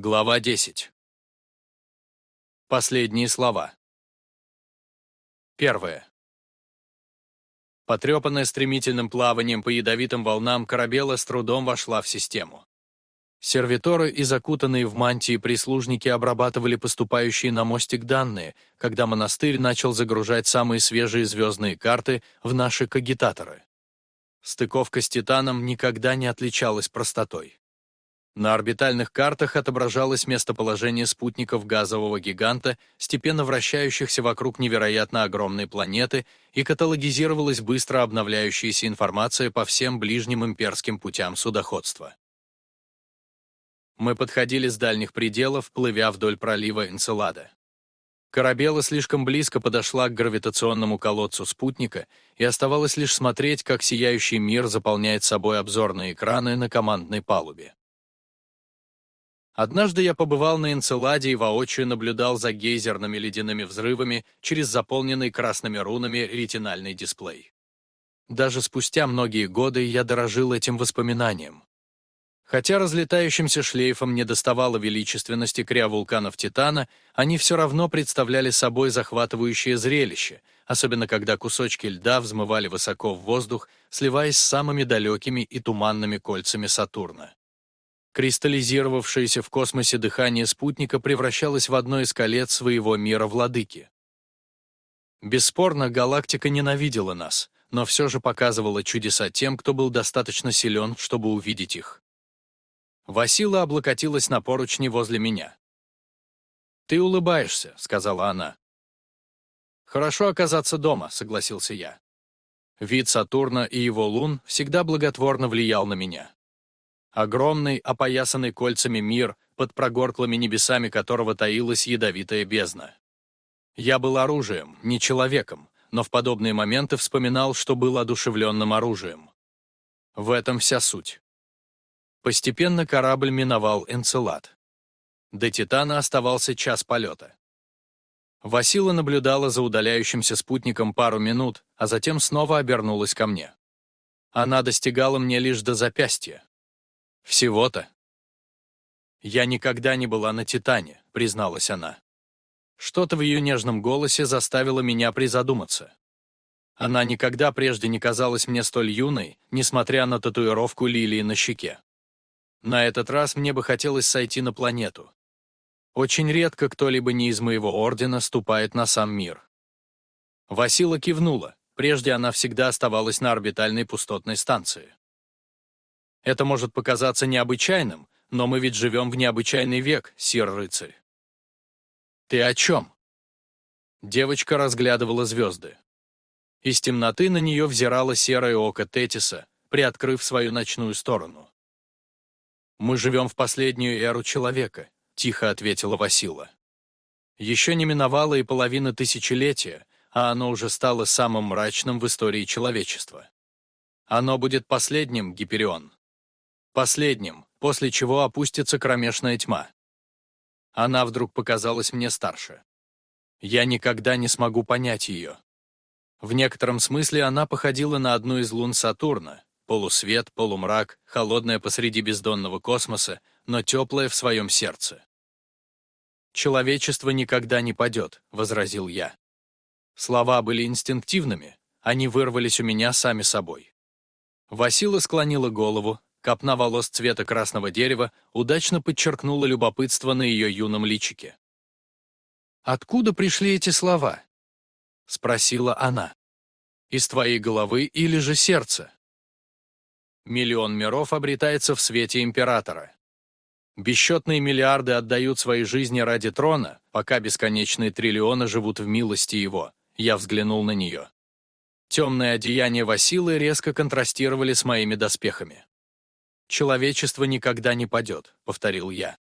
Глава 10. Последние слова. Первое. Потрепанная стремительным плаванием по ядовитым волнам, корабела с трудом вошла в систему. Сервиторы и закутанные в мантии прислужники обрабатывали поступающие на мостик данные, когда монастырь начал загружать самые свежие звездные карты в наши кагитаторы. Стыковка с Титаном никогда не отличалась простотой. На орбитальных картах отображалось местоположение спутников газового гиганта, степенно вращающихся вокруг невероятно огромной планеты, и каталогизировалась быстро обновляющаяся информация по всем ближним имперским путям судоходства. Мы подходили с дальних пределов, плывя вдоль пролива Энцелада. Корабела слишком близко подошла к гравитационному колодцу спутника, и оставалось лишь смотреть, как сияющий мир заполняет собой обзорные экраны на командной палубе. Однажды я побывал на Энцеладе и воочию наблюдал за гейзерными ледяными взрывами через заполненный красными рунами ретинальный дисплей. Даже спустя многие годы я дорожил этим воспоминанием. Хотя разлетающимся шлейфом не доставало величественности криовулканов Титана, они все равно представляли собой захватывающее зрелище, особенно когда кусочки льда взмывали высоко в воздух, сливаясь с самыми далекими и туманными кольцами Сатурна. Кристаллизировавшееся в космосе дыхание спутника превращалось в одно из колец своего мира-владыки. Бесспорно, галактика ненавидела нас, но все же показывала чудеса тем, кто был достаточно силен, чтобы увидеть их. Васила облокотилась на поручни возле меня. «Ты улыбаешься», — сказала она. «Хорошо оказаться дома», — согласился я. Вид Сатурна и его лун всегда благотворно влиял на меня. Огромный, опоясанный кольцами мир, под прогорклыми небесами которого таилась ядовитая бездна. Я был оружием, не человеком, но в подобные моменты вспоминал, что был одушевленным оружием. В этом вся суть. Постепенно корабль миновал Энцелад. До Титана оставался час полета. Васила наблюдала за удаляющимся спутником пару минут, а затем снова обернулась ко мне. Она достигала мне лишь до запястья. Всего-то. «Я никогда не была на Титане», — призналась она. Что-то в ее нежном голосе заставило меня призадуматься. Она никогда прежде не казалась мне столь юной, несмотря на татуировку лилии на щеке. На этот раз мне бы хотелось сойти на планету. Очень редко кто-либо не из моего ордена ступает на сам мир. Васила кивнула, прежде она всегда оставалась на орбитальной пустотной станции. Это может показаться необычайным, но мы ведь живем в необычайный век, сир-рыцарь. Ты о чем? Девочка разглядывала звезды. Из темноты на нее взирало серое око Тетиса, приоткрыв свою ночную сторону. «Мы живем в последнюю эру человека», — тихо ответила Васила. «Еще не миновало и половина тысячелетия, а оно уже стало самым мрачным в истории человечества. Оно будет последним, Гиперион. Последним, после чего опустится кромешная тьма. Она вдруг показалась мне старше. Я никогда не смогу понять ее. В некотором смысле она походила на одну из лун Сатурна, полусвет, полумрак, холодная посреди бездонного космоса, но теплая в своем сердце. «Человечество никогда не падет», — возразил я. Слова были инстинктивными, они вырвались у меня сами собой. Васила склонила голову, Копна волос цвета красного дерева удачно подчеркнула любопытство на ее юном личике. «Откуда пришли эти слова?» — спросила она. «Из твоей головы или же сердца?» Миллион миров обретается в свете императора. Бесчетные миллиарды отдают свои жизни ради трона, пока бесконечные триллионы живут в милости его. Я взглянул на нее. Темные одеяния Василы резко контрастировали с моими доспехами. «Человечество никогда не падет», — повторил я.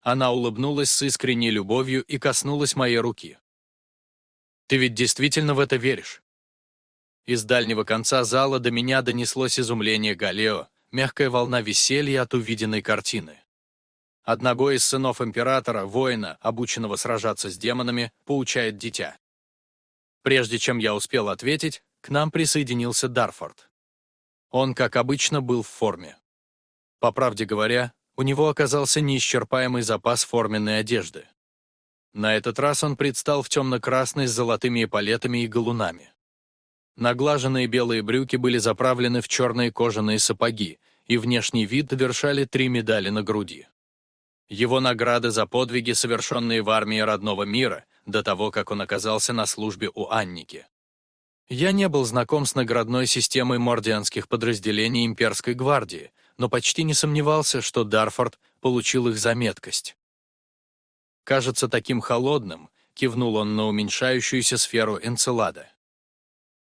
Она улыбнулась с искренней любовью и коснулась моей руки. «Ты ведь действительно в это веришь?» Из дальнего конца зала до меня донеслось изумление Галео, мягкая волна веселья от увиденной картины. Одного из сынов императора, воина, обученного сражаться с демонами, поучает дитя. Прежде чем я успел ответить, к нам присоединился Дарфорд. Он, как обычно, был в форме. По правде говоря, у него оказался неисчерпаемый запас форменной одежды. На этот раз он предстал в темно-красной с золотыми эполетами и галунами. Наглаженные белые брюки были заправлены в черные кожаные сапоги, и внешний вид довершали три медали на груди. Его награды за подвиги, совершенные в армии родного мира, до того, как он оказался на службе у Анники. Я не был знаком с наградной системой мордианских подразделений имперской гвардии, но почти не сомневался, что Дарфорд получил их за меткость. «Кажется таким холодным», — кивнул он на уменьшающуюся сферу Энцелада.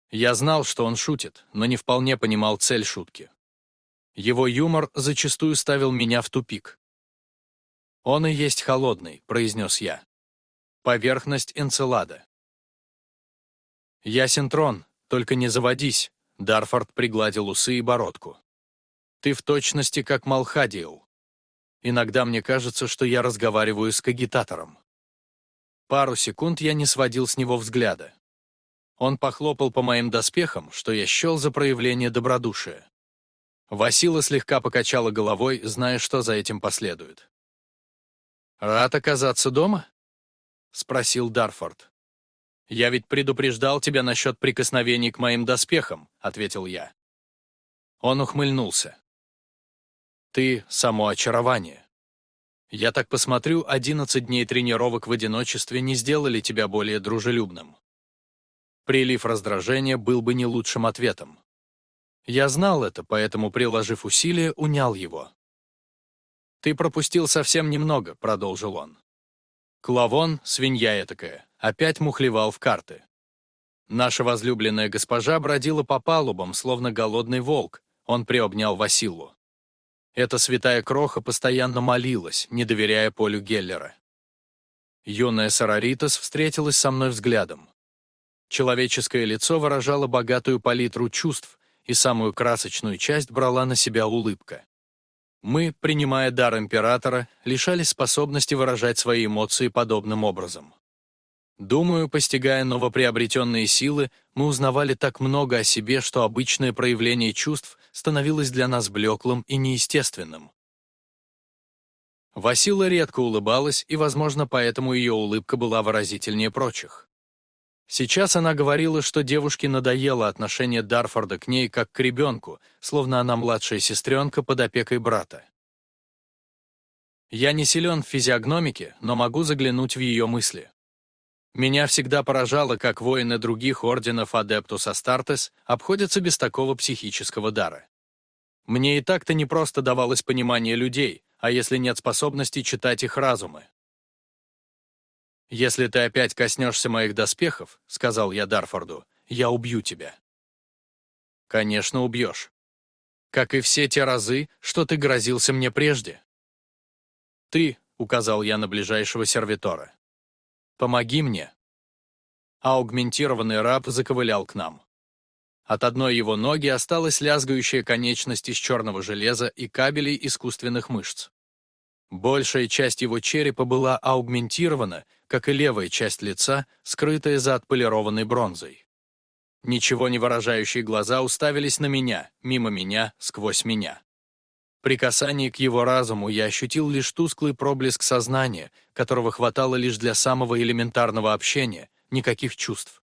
Я знал, что он шутит, но не вполне понимал цель шутки. Его юмор зачастую ставил меня в тупик. «Он и есть холодный», — произнес я. «Поверхность Энцелада». «Ясен трон, только не заводись», — Дарфорд пригладил усы и бородку. «Ты в точности как Малхадиэл. Иногда мне кажется, что я разговариваю с кагитатором». Пару секунд я не сводил с него взгляда. Он похлопал по моим доспехам, что я счел за проявление добродушия. Васила слегка покачала головой, зная, что за этим последует. «Рад оказаться дома?» — спросил Дарфорд. «Я ведь предупреждал тебя насчет прикосновений к моим доспехам», — ответил я. Он ухмыльнулся. «Ты — само очарование. Я так посмотрю, одиннадцать дней тренировок в одиночестве не сделали тебя более дружелюбным. Прилив раздражения был бы не лучшим ответом. Я знал это, поэтому, приложив усилия, унял его. «Ты пропустил совсем немного», — продолжил он. Клавон, свинья этакая, опять мухлевал в карты. Наша возлюбленная госпожа бродила по палубам, словно голодный волк, он приобнял Василу. Эта святая кроха постоянно молилась, не доверяя Полю Геллера. Юная Сараритас встретилась со мной взглядом. Человеческое лицо выражало богатую палитру чувств, и самую красочную часть брала на себя улыбка. Мы, принимая дар императора, лишались способности выражать свои эмоции подобным образом. Думаю, постигая новоприобретенные силы, мы узнавали так много о себе, что обычное проявление чувств становилось для нас блеклым и неестественным. Васила редко улыбалась, и, возможно, поэтому ее улыбка была выразительнее прочих. Сейчас она говорила, что девушке надоело отношение Дарфорда к ней как к ребенку, словно она младшая сестренка под опекой брата. Я не силен в физиогномике, но могу заглянуть в ее мысли. Меня всегда поражало, как воины других орденов Адептус Астартес обходятся без такого психического дара. Мне и так-то не просто давалось понимание людей, а если нет способности читать их разумы. «Если ты опять коснешься моих доспехов, — сказал я Дарфорду, — я убью тебя». «Конечно, убьешь. Как и все те разы, что ты грозился мне прежде». «Ты, — указал я на ближайшего сервитора, — помоги мне». Аугментированный раб заковылял к нам. От одной его ноги осталась лязгающая конечность из черного железа и кабелей искусственных мышц. Большая часть его черепа была аугментирована, как и левая часть лица, скрытая за отполированной бронзой. Ничего не выражающие глаза уставились на меня, мимо меня, сквозь меня. При касании к его разуму я ощутил лишь тусклый проблеск сознания, которого хватало лишь для самого элементарного общения, никаких чувств.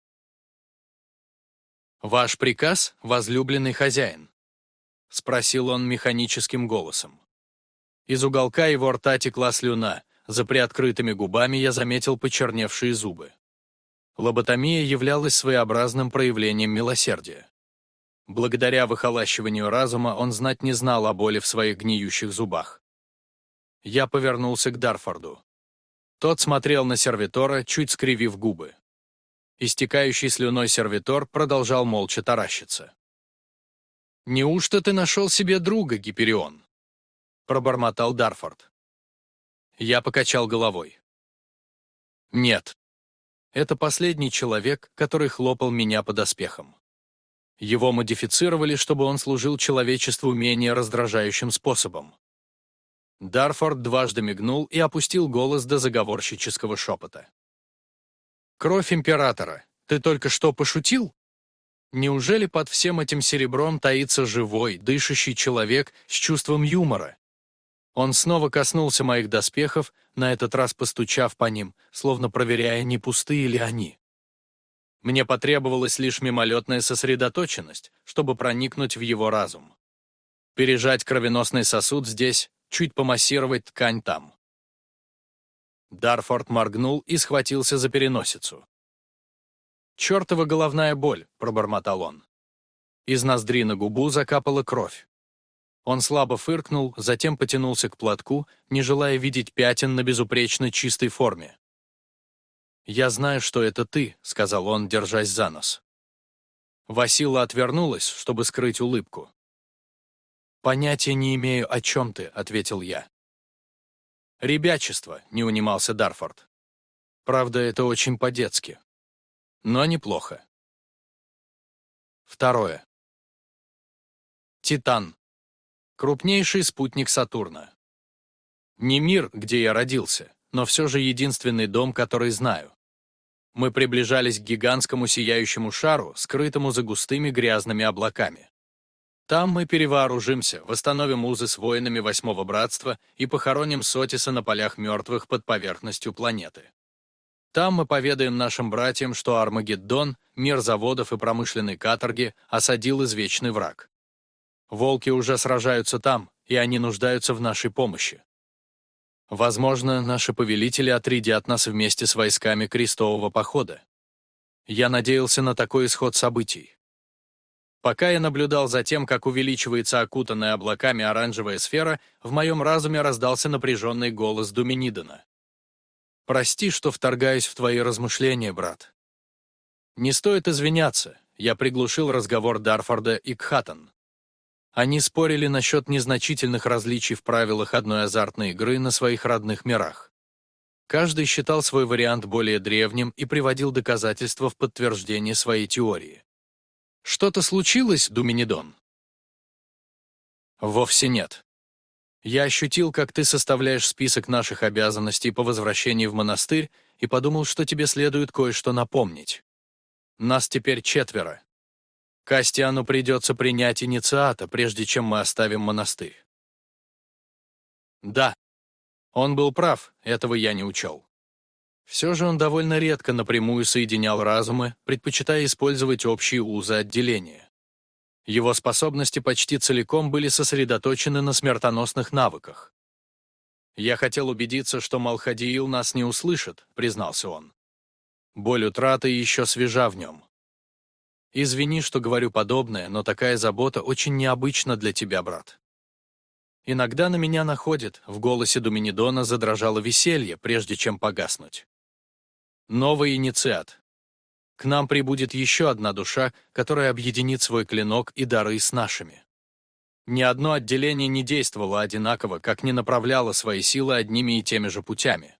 «Ваш приказ, возлюбленный хозяин?» — спросил он механическим голосом. Из уголка его рта текла слюна, за приоткрытыми губами я заметил почерневшие зубы. Лоботомия являлась своеобразным проявлением милосердия. Благодаря выхолащиванию разума он знать не знал о боли в своих гниющих зубах. Я повернулся к Дарфорду. Тот смотрел на сервитора, чуть скривив губы. Истекающий слюной сервитор продолжал молча таращиться. «Неужто ты нашел себе друга, Гиперион?» пробормотал Дарфорд. Я покачал головой. Нет. Это последний человек, который хлопал меня по доспехам. Его модифицировали, чтобы он служил человечеству менее раздражающим способом. Дарфорд дважды мигнул и опустил голос до заговорщического шепота. «Кровь императора. Ты только что пошутил? Неужели под всем этим серебром таится живой, дышащий человек с чувством юмора? Он снова коснулся моих доспехов, на этот раз постучав по ним, словно проверяя, не пустые ли они. Мне потребовалась лишь мимолетная сосредоточенность, чтобы проникнуть в его разум. Пережать кровеносный сосуд здесь, чуть помассировать ткань там. Дарфорд моргнул и схватился за переносицу. «Чертова головная боль», — пробормотал он. Из ноздри на губу закапала кровь. Он слабо фыркнул, затем потянулся к платку, не желая видеть пятен на безупречно чистой форме. «Я знаю, что это ты», — сказал он, держась за нос. Васила отвернулась, чтобы скрыть улыбку. «Понятия не имею, о чем ты», — ответил я. «Ребячество», — не унимался Дарфорд. «Правда, это очень по-детски. Но неплохо». Второе. Титан. Крупнейший спутник Сатурна. Не мир, где я родился, но все же единственный дом, который знаю. Мы приближались к гигантскому сияющему шару, скрытому за густыми грязными облаками. Там мы перевооружимся, восстановим узы с воинами Восьмого Братства и похороним Сотиса на полях мертвых под поверхностью планеты. Там мы поведаем нашим братьям, что Армагеддон, мир заводов и промышленной каторги, осадил извечный враг. Волки уже сражаются там, и они нуждаются в нашей помощи. Возможно, наши повелители отрядят нас вместе с войсками крестового похода. Я надеялся на такой исход событий. Пока я наблюдал за тем, как увеличивается окутанная облаками оранжевая сфера, в моем разуме раздался напряженный голос Думинидона. «Прости, что вторгаюсь в твои размышления, брат. Не стоит извиняться, я приглушил разговор Дарфорда и Кхатан. Они спорили насчет незначительных различий в правилах одной азартной игры на своих родных мирах. Каждый считал свой вариант более древним и приводил доказательства в подтверждение своей теории. Что-то случилось, Думинидон? Вовсе нет. Я ощутил, как ты составляешь список наших обязанностей по возвращении в монастырь и подумал, что тебе следует кое-что напомнить. Нас теперь четверо. Кастиану придется принять инициата, прежде чем мы оставим монастырь. Да, он был прав, этого я не учел. Все же он довольно редко напрямую соединял разумы, предпочитая использовать общие узы отделения. Его способности почти целиком были сосредоточены на смертоносных навыках. «Я хотел убедиться, что Малхадиил нас не услышит», — признался он. Боль утраты еще свежа в нем. Извини, что говорю подобное, но такая забота очень необычна для тебя, брат. Иногда на меня находит, в голосе Думинидона задрожало веселье, прежде чем погаснуть. Новый инициат. К нам прибудет еще одна душа, которая объединит свой клинок и дары с нашими. Ни одно отделение не действовало одинаково, как не направляло свои силы одними и теми же путями.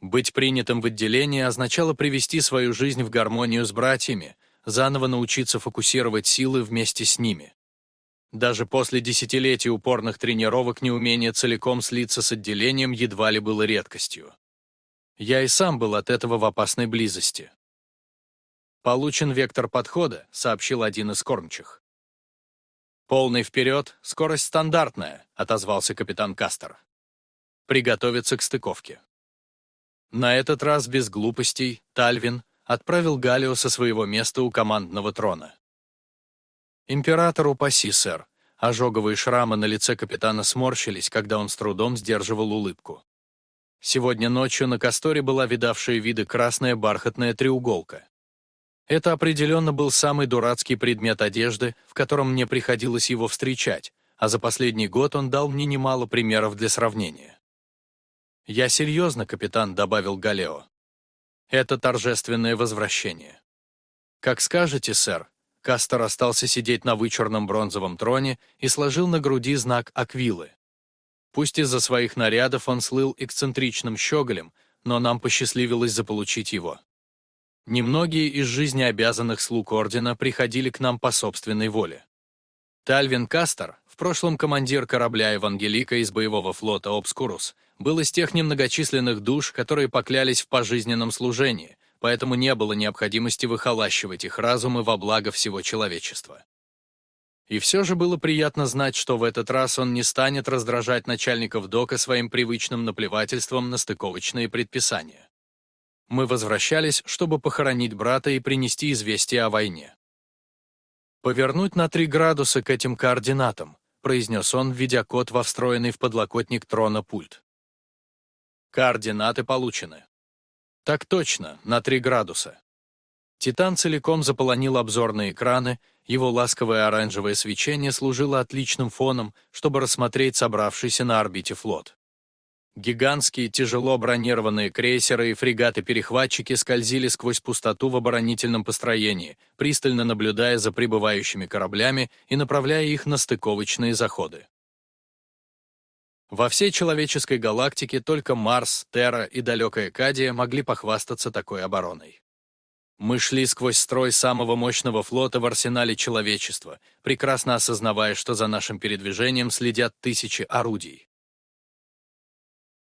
Быть принятым в отделение означало привести свою жизнь в гармонию с братьями, заново научиться фокусировать силы вместе с ними. Даже после десятилетий упорных тренировок неумение целиком слиться с отделением едва ли было редкостью. Я и сам был от этого в опасной близости. «Получен вектор подхода», — сообщил один из кормчих. «Полный вперед, скорость стандартная», — отозвался капитан Кастер. «Приготовиться к стыковке». На этот раз без глупостей Тальвин отправил Галио со своего места у командного трона. «Император упаси, сэр», Ожоговые шрамы на лице капитана сморщились, когда он с трудом сдерживал улыбку. Сегодня ночью на Касторе была видавшая виды красная бархатная треуголка. Это определенно был самый дурацкий предмет одежды, в котором мне приходилось его встречать, а за последний год он дал мне немало примеров для сравнения. «Я серьезно, капитан», — добавил Галео. «Это торжественное возвращение». «Как скажете, сэр». Кастер остался сидеть на вычурном бронзовом троне и сложил на груди знак Аквилы. Пусть из-за своих нарядов он слыл эксцентричным щеголем, но нам посчастливилось заполучить его. Немногие из жизни обязанных слуг Ордена приходили к нам по собственной воле. Тальвин Кастер, в прошлом командир корабля Евангелика из боевого флота «Обскурус», был из тех немногочисленных душ, которые поклялись в пожизненном служении, поэтому не было необходимости выхолащивать их разумы во благо всего человечества. И все же было приятно знать, что в этот раз он не станет раздражать начальников дока своим привычным наплевательством на стыковочные предписания. Мы возвращались, чтобы похоронить брата и принести известие о войне. «Повернуть на три градуса к этим координатам», произнес он, введя код во встроенный в подлокотник трона пульт. Координаты получены. Так точно, на три градуса. Титан целиком заполонил обзорные экраны, его ласковое оранжевое свечение служило отличным фоном, чтобы рассмотреть собравшийся на орбите флот. Гигантские тяжело бронированные крейсеры и фрегаты-перехватчики скользили сквозь пустоту в оборонительном построении, пристально наблюдая за прибывающими кораблями и направляя их на стыковочные заходы. Во всей человеческой галактике только Марс, Терра и далекая Кадия могли похвастаться такой обороной. Мы шли сквозь строй самого мощного флота в арсенале человечества, прекрасно осознавая, что за нашим передвижением следят тысячи орудий.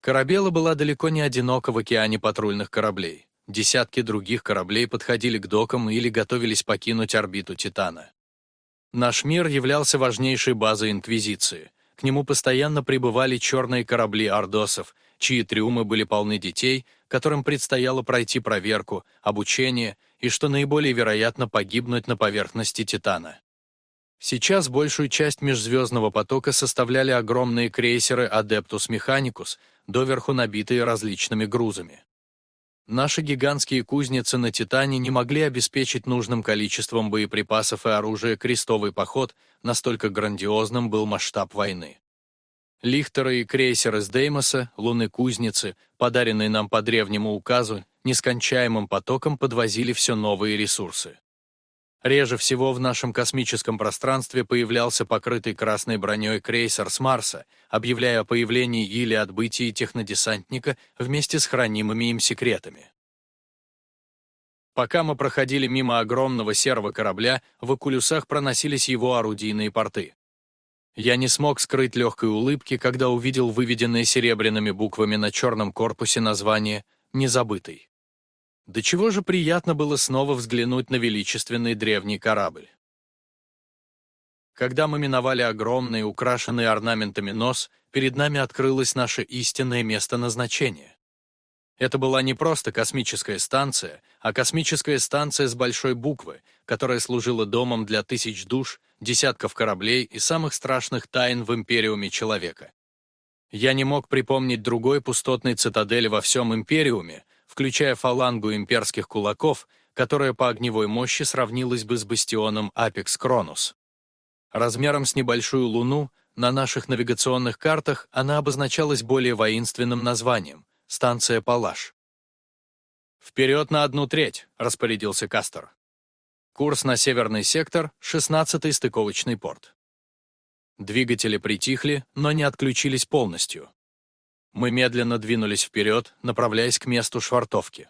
Корабела была далеко не одинока в океане патрульных кораблей. Десятки других кораблей подходили к докам или готовились покинуть орбиту Титана. Наш мир являлся важнейшей базой Инквизиции — к нему постоянно прибывали черные корабли ордосов, чьи трюмы были полны детей, которым предстояло пройти проверку, обучение и, что наиболее вероятно, погибнуть на поверхности Титана. Сейчас большую часть межзвездного потока составляли огромные крейсеры Adeptus Mechanicus, доверху набитые различными грузами. Наши гигантские кузницы на Титане не могли обеспечить нужным количеством боеприпасов и оружия крестовый поход, настолько грандиозным был масштаб войны. Лихтеры и крейсеры с Деймоса, луны-кузницы, подаренные нам по древнему указу, нескончаемым потоком подвозили все новые ресурсы. Реже всего в нашем космическом пространстве появлялся покрытый красной броней крейсер с Марса, объявляя о появлении или отбытии технодесантника вместе с хранимыми им секретами. Пока мы проходили мимо огромного серого корабля, в окулюсах проносились его орудийные порты. Я не смог скрыть легкой улыбки, когда увидел выведенное серебряными буквами на черном корпусе название «Незабытый». До чего же приятно было снова взглянуть на величественный древний корабль. Когда мы миновали огромный, украшенный орнаментами нос, перед нами открылось наше истинное место назначения. Это была не просто космическая станция, а космическая станция с большой буквы, которая служила домом для тысяч душ, десятков кораблей и самых страшных тайн в Империуме человека. Я не мог припомнить другой пустотной цитадели во всем Империуме, включая фалангу имперских кулаков, которая по огневой мощи сравнилась бы с бастионом Апекс Кронус. Размером с небольшую луну, на наших навигационных картах она обозначалась более воинственным названием — станция Палаш. «Вперед на одну треть», — распорядился Кастер. Курс на северный сектор, 16-й стыковочный порт. Двигатели притихли, но не отключились полностью. Мы медленно двинулись вперед, направляясь к месту швартовки.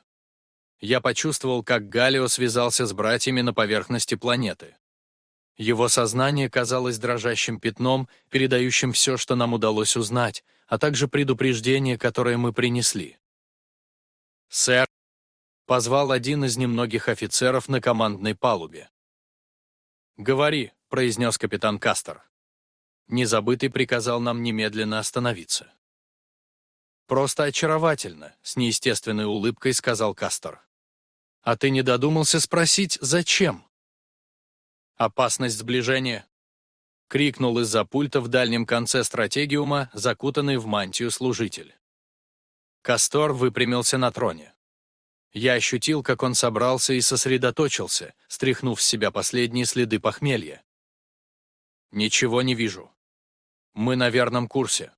Я почувствовал, как Галио связался с братьями на поверхности планеты. Его сознание казалось дрожащим пятном, передающим все, что нам удалось узнать, а также предупреждение, которое мы принесли. «Сэр», — позвал один из немногих офицеров на командной палубе. «Говори», — произнес капитан Кастер. Незабытый приказал нам немедленно остановиться. «Просто очаровательно», — с неестественной улыбкой сказал Кастер. «А ты не додумался спросить, зачем?» «Опасность сближения», — крикнул из-за пульта в дальнем конце стратегиума, закутанный в мантию служитель. Кастор выпрямился на троне. Я ощутил, как он собрался и сосредоточился, стряхнув с себя последние следы похмелья. «Ничего не вижу. Мы на верном курсе»,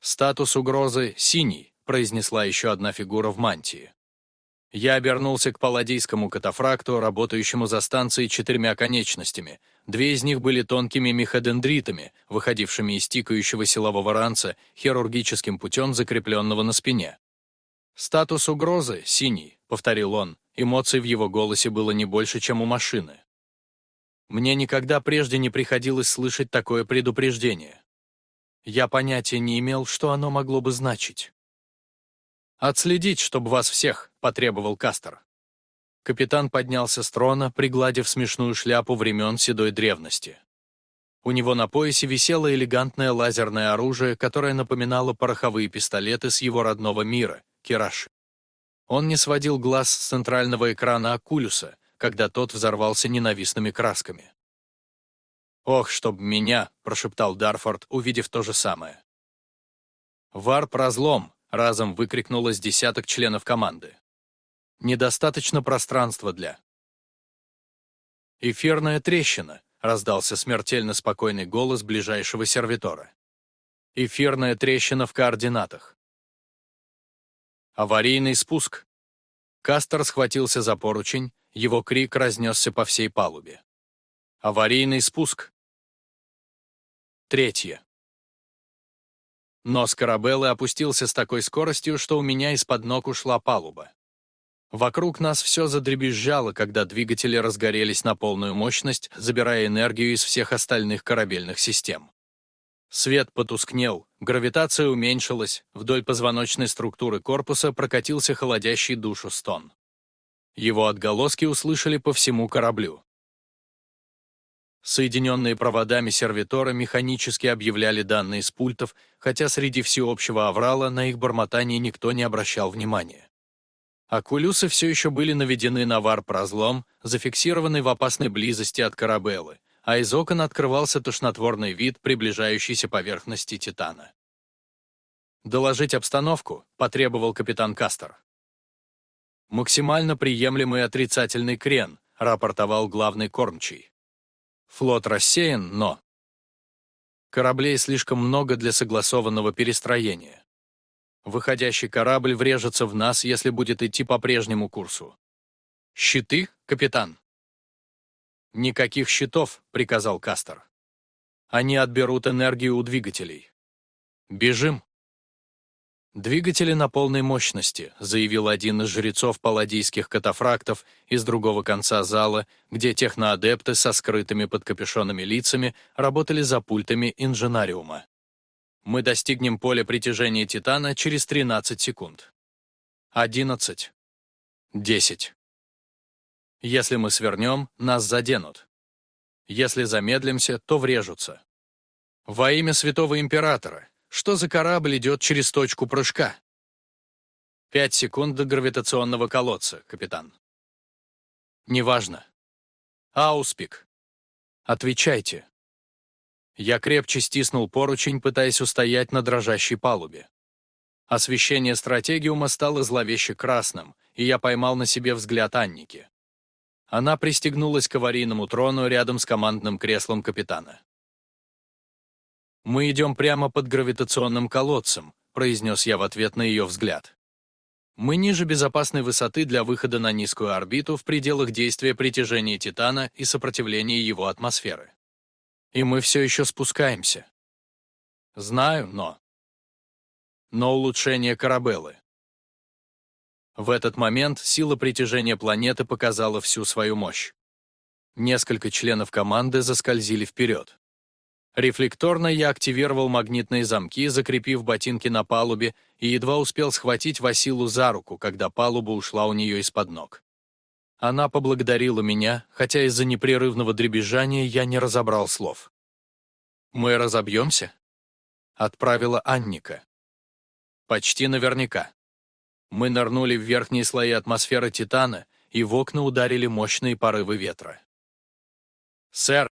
«Статус угрозы — синий», — произнесла еще одна фигура в мантии. Я обернулся к палладийскому катафракту, работающему за станцией четырьмя конечностями. Две из них были тонкими меходендритами, выходившими из тикающего силового ранца, хирургическим путем закрепленного на спине. «Статус угрозы — синий», — повторил он. Эмоций в его голосе было не больше, чем у машины. Мне никогда прежде не приходилось слышать такое предупреждение. Я понятия не имел, что оно могло бы значить. «Отследить, чтобы вас всех», — потребовал Кастер. Капитан поднялся с трона, пригладив смешную шляпу времен седой древности. У него на поясе висело элегантное лазерное оружие, которое напоминало пороховые пистолеты с его родного мира — Кираши. Он не сводил глаз с центрального экрана Акулюса, когда тот взорвался ненавистными красками. «Ох, чтоб меня!» — прошептал Дарфорд, увидев то же самое. «Варп-разлом!» — разом выкрикнуло с десяток членов команды. «Недостаточно пространства для...» «Эфирная трещина!» — раздался смертельно спокойный голос ближайшего сервитора. «Эфирная трещина в координатах». «Аварийный спуск!» Кастер схватился за поручень, его крик разнесся по всей палубе. «Аварийный спуск!» Третье. Нос корабелы опустился с такой скоростью, что у меня из-под ног ушла палуба. Вокруг нас все задребезжало, когда двигатели разгорелись на полную мощность, забирая энергию из всех остальных корабельных систем. Свет потускнел, гравитация уменьшилась, вдоль позвоночной структуры корпуса прокатился холодящий душу стон. Его отголоски услышали по всему кораблю. Соединенные проводами сервитора механически объявляли данные с пультов, хотя среди всеобщего аврала на их бормотание никто не обращал внимания. Акулюсы все еще были наведены на варп-разлом, зафиксированный в опасной близости от корабелы, а из окон открывался тошнотворный вид приближающейся поверхности Титана. «Доложить обстановку», — потребовал капитан Кастер. «Максимально приемлемый отрицательный крен», — рапортовал главный кормчий. Флот рассеян, но... Кораблей слишком много для согласованного перестроения. Выходящий корабль врежется в нас, если будет идти по прежнему курсу. «Щиты, капитан?» «Никаких щитов», — приказал Кастер. «Они отберут энергию у двигателей. Бежим!» «Двигатели на полной мощности», — заявил один из жрецов палладийских катафрактов из другого конца зала, где техноадепты со скрытыми под капюшонами лицами работали за пультами инженариума. «Мы достигнем поля притяжения Титана через 13 секунд». «11». «10». «Если мы свернем, нас заденут. Если замедлимся, то врежутся». «Во имя Святого Императора», что за корабль идет через точку прыжка? Пять секунд до гравитационного колодца, капитан. Неважно. Ауспик. Отвечайте. Я крепче стиснул поручень, пытаясь устоять на дрожащей палубе. Освещение стратегиума стало зловеще красным, и я поймал на себе взгляд Анники. Она пристегнулась к аварийному трону рядом с командным креслом капитана. «Мы идем прямо под гравитационным колодцем», произнес я в ответ на ее взгляд. «Мы ниже безопасной высоты для выхода на низкую орбиту в пределах действия притяжения Титана и сопротивления его атмосферы. И мы все еще спускаемся. Знаю, но... Но улучшение Карабеллы. В этот момент сила притяжения планеты показала всю свою мощь. Несколько членов команды заскользили вперед. Рефлекторно я активировал магнитные замки, закрепив ботинки на палубе, и едва успел схватить Василу за руку, когда палуба ушла у нее из-под ног. Она поблагодарила меня, хотя из-за непрерывного дребезжания я не разобрал слов. «Мы разобьемся?» — отправила Анника. «Почти наверняка. Мы нырнули в верхние слои атмосферы Титана, и в окна ударили мощные порывы ветра. «Сэр,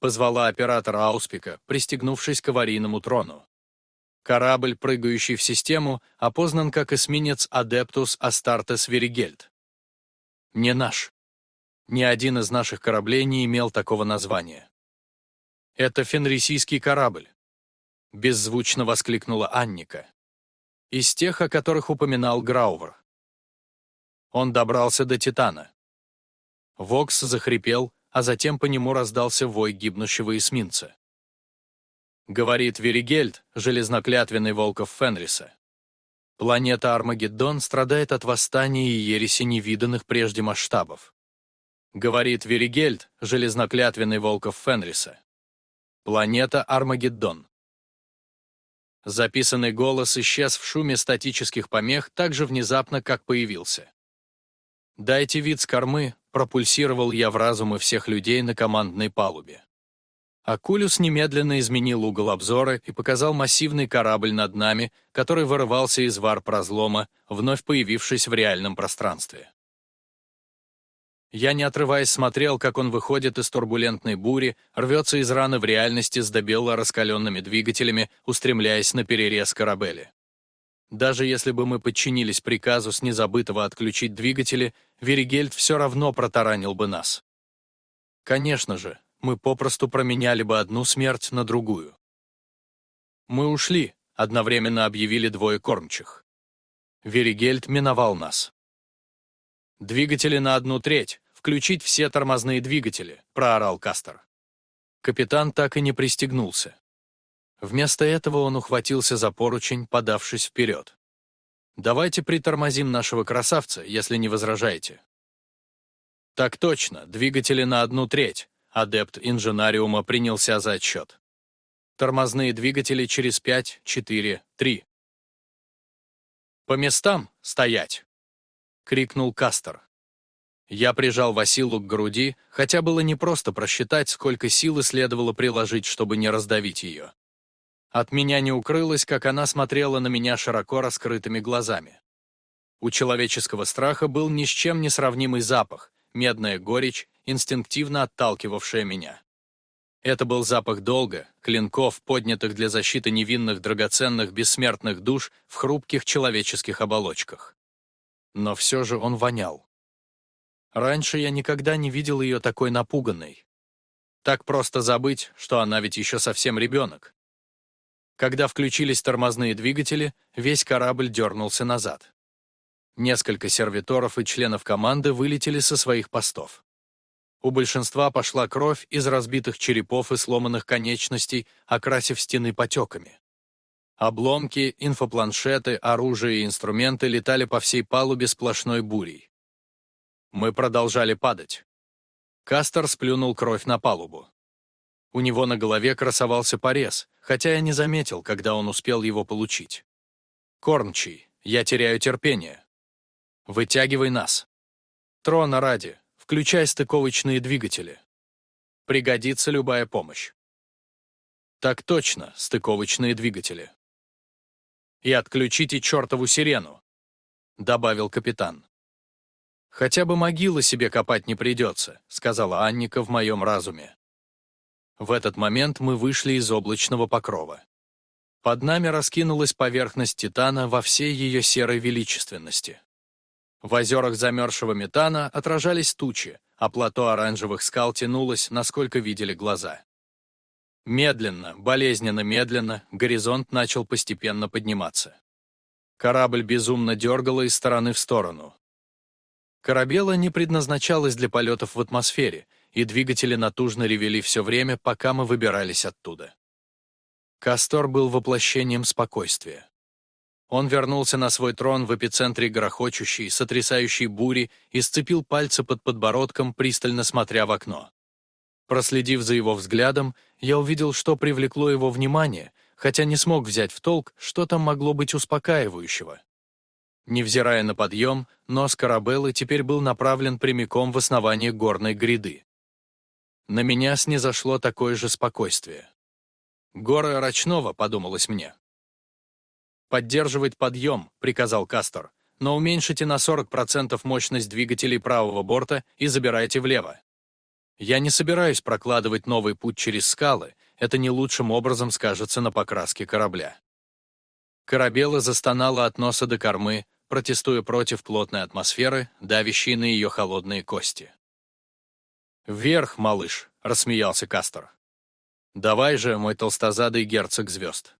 Позвала оператора Ауспика, пристегнувшись к аварийному трону. Корабль, прыгающий в систему, опознан как эсминец Адептус Астартес Веригельд. Не наш. Ни один из наших кораблей не имел такого названия. «Это фенрисийский корабль», — беззвучно воскликнула Анника. «Из тех, о которых упоминал Граувер». Он добрался до Титана. Вокс захрипел, а затем по нему раздался вой гибнущего эсминца. Говорит Веригельд, железноклятвенный Волков Фенриса. Планета Армагеддон страдает от восстания и ереси невиданных прежде масштабов. Говорит Веригельд, железноклятвенный Волков Фенриса. Планета Армагеддон. Записанный голос исчез в шуме статических помех так же внезапно, как появился. «Дайте вид с кормы», — пропульсировал я в разумы всех людей на командной палубе. Акулюс немедленно изменил угол обзора и показал массивный корабль над нами, который вырывался из варп-разлома, вновь появившись в реальном пространстве. Я, не отрываясь, смотрел, как он выходит из турбулентной бури, рвется из раны в реальности с добело раскаленными двигателями, устремляясь на перерез корабели. Даже если бы мы подчинились приказу с незабытого отключить двигатели, Веригельд все равно протаранил бы нас. Конечно же, мы попросту променяли бы одну смерть на другую. Мы ушли, одновременно объявили двое кормчих. Веригельд миновал нас. «Двигатели на одну треть, включить все тормозные двигатели», — проорал Кастер. Капитан так и не пристегнулся. Вместо этого он ухватился за поручень, подавшись вперед. «Давайте притормозим нашего красавца, если не возражаете». «Так точно, двигатели на одну треть», — адепт инженариума принялся за отсчет. «Тормозные двигатели через пять, четыре, три». «По местам стоять!» — крикнул Кастер. Я прижал Василу к груди, хотя было непросто просчитать, сколько силы следовало приложить, чтобы не раздавить ее. От меня не укрылось, как она смотрела на меня широко раскрытыми глазами. У человеческого страха был ни с чем не сравнимый запах, медная горечь, инстинктивно отталкивавшая меня. Это был запах долга, клинков, поднятых для защиты невинных драгоценных бессмертных душ в хрупких человеческих оболочках. Но все же он вонял. Раньше я никогда не видел ее такой напуганной. Так просто забыть, что она ведь еще совсем ребенок. Когда включились тормозные двигатели, весь корабль дернулся назад. Несколько сервиторов и членов команды вылетели со своих постов. У большинства пошла кровь из разбитых черепов и сломанных конечностей, окрасив стены потеками. Обломки, инфопланшеты, оружие и инструменты летали по всей палубе сплошной бурей. Мы продолжали падать. Кастер сплюнул кровь на палубу. У него на голове красовался порез, хотя я не заметил, когда он успел его получить. «Кормчий, я теряю терпение. Вытягивай нас. Трона ради, включай стыковочные двигатели. Пригодится любая помощь». «Так точно, стыковочные двигатели». «И отключите чертову сирену», — добавил капитан. «Хотя бы могилы себе копать не придется», — сказала Анника в моем разуме. В этот момент мы вышли из облачного покрова. Под нами раскинулась поверхность Титана во всей ее серой величественности. В озерах замерзшего метана отражались тучи, а плато оранжевых скал тянулось, насколько видели глаза. Медленно, болезненно медленно, горизонт начал постепенно подниматься. Корабль безумно дергало из стороны в сторону. Корабела не предназначалась для полетов в атмосфере, и двигатели натужно ревели все время, пока мы выбирались оттуда. Кастор был воплощением спокойствия. Он вернулся на свой трон в эпицентре грохочущей, сотрясающей бури и сцепил пальцы под подбородком, пристально смотря в окно. Проследив за его взглядом, я увидел, что привлекло его внимание, хотя не смог взять в толк, что там могло быть успокаивающего. Невзирая на подъем, нос Карабеллы теперь был направлен прямиком в основание горной гряды. На меня снизошло такое же спокойствие. «Горы Рачнова», — подумалось мне. «Поддерживать подъем», — приказал Кастор, «но уменьшите на 40% мощность двигателей правого борта и забирайте влево. Я не собираюсь прокладывать новый путь через скалы, это не лучшим образом скажется на покраске корабля». Корабела застонала от носа до кормы, протестуя против плотной атмосферы, давящей на ее холодные кости. «Вверх, малыш!» — рассмеялся Кастор. «Давай же, мой толстозадый герцог звезд!»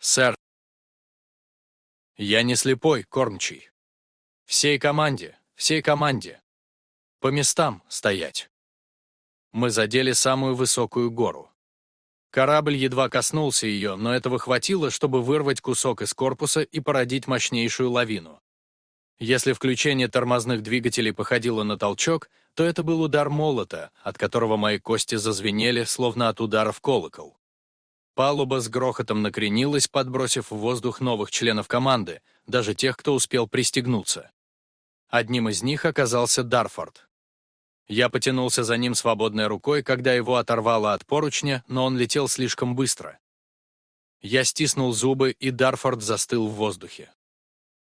«Сэр!» «Я не слепой, кормчий. Всей команде, всей команде. По местам стоять!» Мы задели самую высокую гору. Корабль едва коснулся ее, но этого хватило, чтобы вырвать кусок из корпуса и породить мощнейшую лавину. Если включение тормозных двигателей походило на толчок, то это был удар молота, от которого мои кости зазвенели, словно от удара в колокол. Палуба с грохотом накренилась, подбросив в воздух новых членов команды, даже тех, кто успел пристегнуться. Одним из них оказался Дарфорд. Я потянулся за ним свободной рукой, когда его оторвало от поручня, но он летел слишком быстро. Я стиснул зубы, и Дарфорд застыл в воздухе.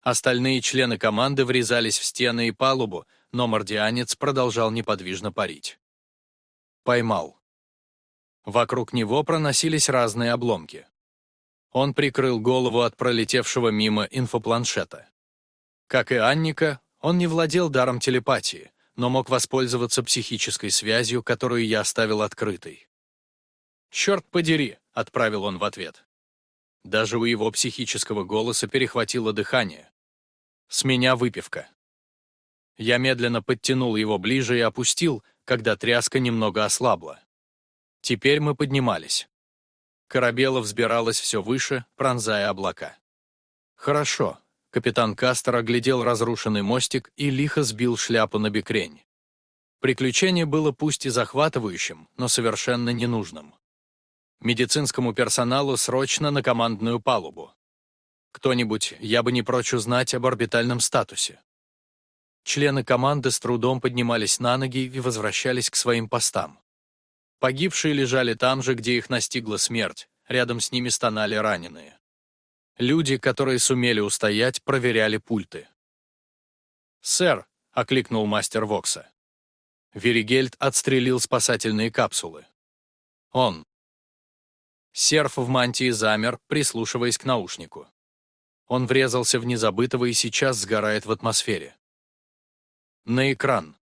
Остальные члены команды врезались в стены и палубу, но мордианец продолжал неподвижно парить. Поймал. Вокруг него проносились разные обломки. Он прикрыл голову от пролетевшего мимо инфопланшета. Как и Анника, он не владел даром телепатии, но мог воспользоваться психической связью, которую я оставил открытой. «Черт подери!» — отправил он в ответ. Даже у его психического голоса перехватило дыхание. «С меня выпивка». Я медленно подтянул его ближе и опустил, когда тряска немного ослабла. Теперь мы поднимались. Корабела взбиралась все выше, пронзая облака. Хорошо. Капитан Кастер оглядел разрушенный мостик и лихо сбил шляпу на бекрень. Приключение было пусть и захватывающим, но совершенно ненужным. Медицинскому персоналу срочно на командную палубу. Кто-нибудь, я бы не прочь узнать об орбитальном статусе. Члены команды с трудом поднимались на ноги и возвращались к своим постам. Погибшие лежали там же, где их настигла смерть, рядом с ними стонали раненые. Люди, которые сумели устоять, проверяли пульты. «Сэр», — окликнул мастер Вокса. Веригельд отстрелил спасательные капсулы. Он. Серф в мантии замер, прислушиваясь к наушнику. Он врезался в незабытого и сейчас сгорает в атмосфере. На экран.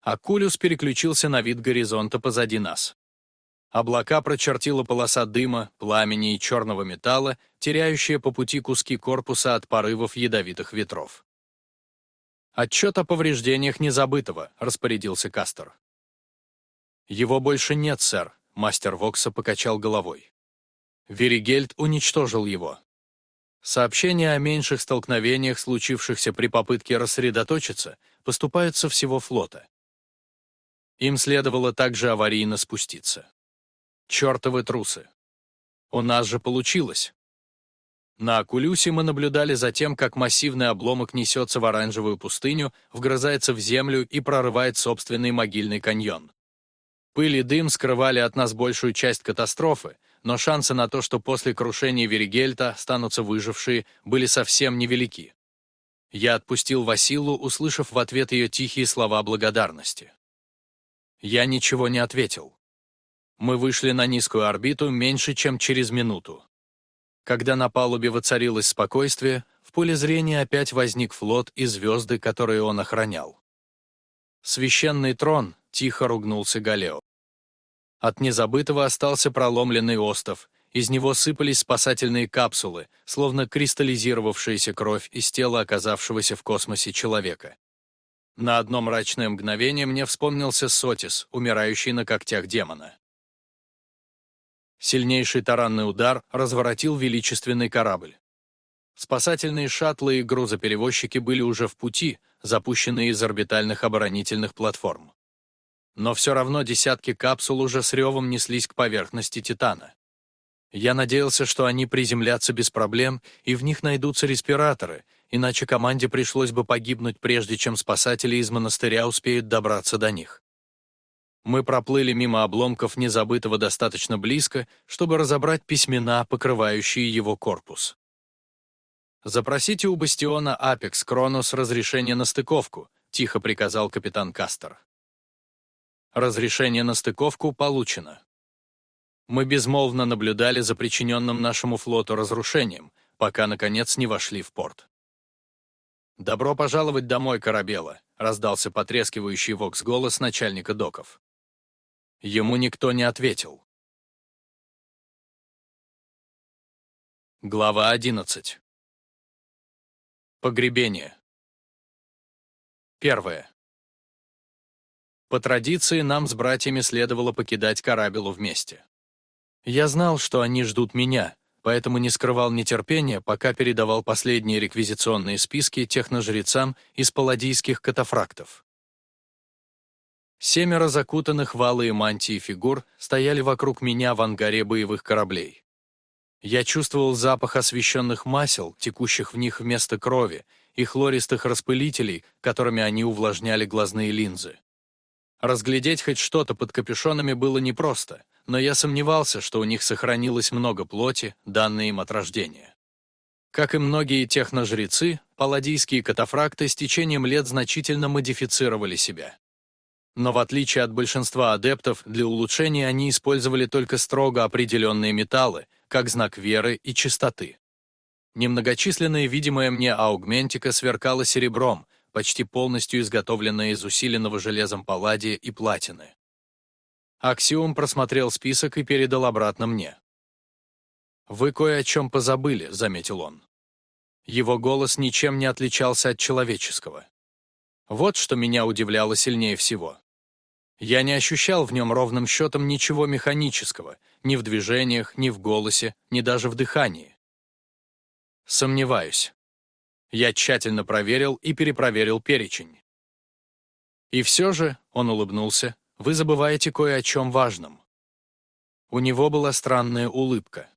Акулюс переключился на вид горизонта позади нас. Облака прочертила полоса дыма, пламени и черного металла, теряющая по пути куски корпуса от порывов ядовитых ветров. «Отчет о повреждениях незабытого», — распорядился Кастер. «Его больше нет, сэр», — мастер Вокса покачал головой. Веригельд уничтожил его. Сообщения о меньших столкновениях, случившихся при попытке рассредоточиться, поступают со всего флота. Им следовало также аварийно спуститься. Чертовы трусы. У нас же получилось. На Акулюсе мы наблюдали за тем, как массивный обломок несется в оранжевую пустыню, вгрызается в землю и прорывает собственный могильный каньон. Пыль и дым скрывали от нас большую часть катастрофы, но шансы на то, что после крушения Веригельта останутся выжившие, были совсем невелики. Я отпустил Василу, услышав в ответ ее тихие слова благодарности. Я ничего не ответил. Мы вышли на низкую орбиту меньше, чем через минуту. Когда на палубе воцарилось спокойствие, в поле зрения опять возник флот и звезды, которые он охранял. «Священный трон», — тихо ругнулся Галео. От незабытого остался проломленный остов, из него сыпались спасательные капсулы, словно кристаллизировавшаяся кровь из тела оказавшегося в космосе человека. На одно мрачное мгновение мне вспомнился Сотис, умирающий на когтях демона. Сильнейший таранный удар разворотил величественный корабль. Спасательные шаттлы и грузоперевозчики были уже в пути, запущенные из орбитальных оборонительных платформ. Но все равно десятки капсул уже с ревом неслись к поверхности Титана. Я надеялся, что они приземлятся без проблем, и в них найдутся респираторы, иначе команде пришлось бы погибнуть, прежде чем спасатели из монастыря успеют добраться до них. Мы проплыли мимо обломков незабытого достаточно близко, чтобы разобрать письмена, покрывающие его корпус. «Запросите у бастиона Апекс Кронос разрешение на стыковку», — тихо приказал капитан Кастер. Разрешение на стыковку получено. Мы безмолвно наблюдали за причиненным нашему флоту разрушением, пока, наконец, не вошли в порт. «Добро пожаловать домой, Корабела», — раздался потрескивающий вокс-голос начальника доков. Ему никто не ответил. Глава 11. Погребение. Первое. По традиции нам с братьями следовало покидать Корабелу вместе. Я знал, что они ждут меня, поэтому не скрывал нетерпения, пока передавал последние реквизиционные списки техножрецам из палладийских катафрактов. Семеро закутанных в алые мантии фигур стояли вокруг меня в ангаре боевых кораблей. Я чувствовал запах освещенных масел, текущих в них вместо крови, и хлористых распылителей, которыми они увлажняли глазные линзы. Разглядеть хоть что-то под капюшонами было непросто, но я сомневался, что у них сохранилось много плоти, данной им от рождения. Как и многие техножрецы, палладийские катафракты с течением лет значительно модифицировали себя. Но в отличие от большинства адептов, для улучшения они использовали только строго определенные металлы, как знак веры и чистоты. Немногочисленная видимая мне аугментика сверкала серебром, почти полностью изготовленная из усиленного железом палладия и платины. Аксиом просмотрел список и передал обратно мне. «Вы кое о чем позабыли», — заметил он. Его голос ничем не отличался от человеческого. Вот что меня удивляло сильнее всего. Я не ощущал в нем ровным счетом ничего механического, ни в движениях, ни в голосе, ни даже в дыхании. Сомневаюсь. Я тщательно проверил и перепроверил перечень. И все же, он улыбнулся, вы забываете кое о чем важном. У него была странная улыбка.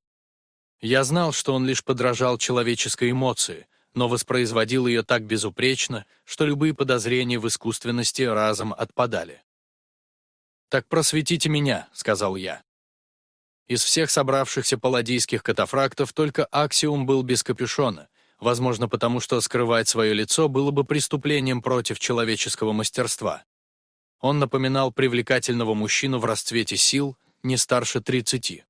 Я знал, что он лишь подражал человеческой эмоции, но воспроизводил ее так безупречно, что любые подозрения в искусственности разом отпадали. «Так просветите меня», — сказал я. Из всех собравшихся палладийских катафрактов только Аксиум был без капюшона, возможно, потому что скрывать свое лицо было бы преступлением против человеческого мастерства. Он напоминал привлекательного мужчину в расцвете сил, не старше 30.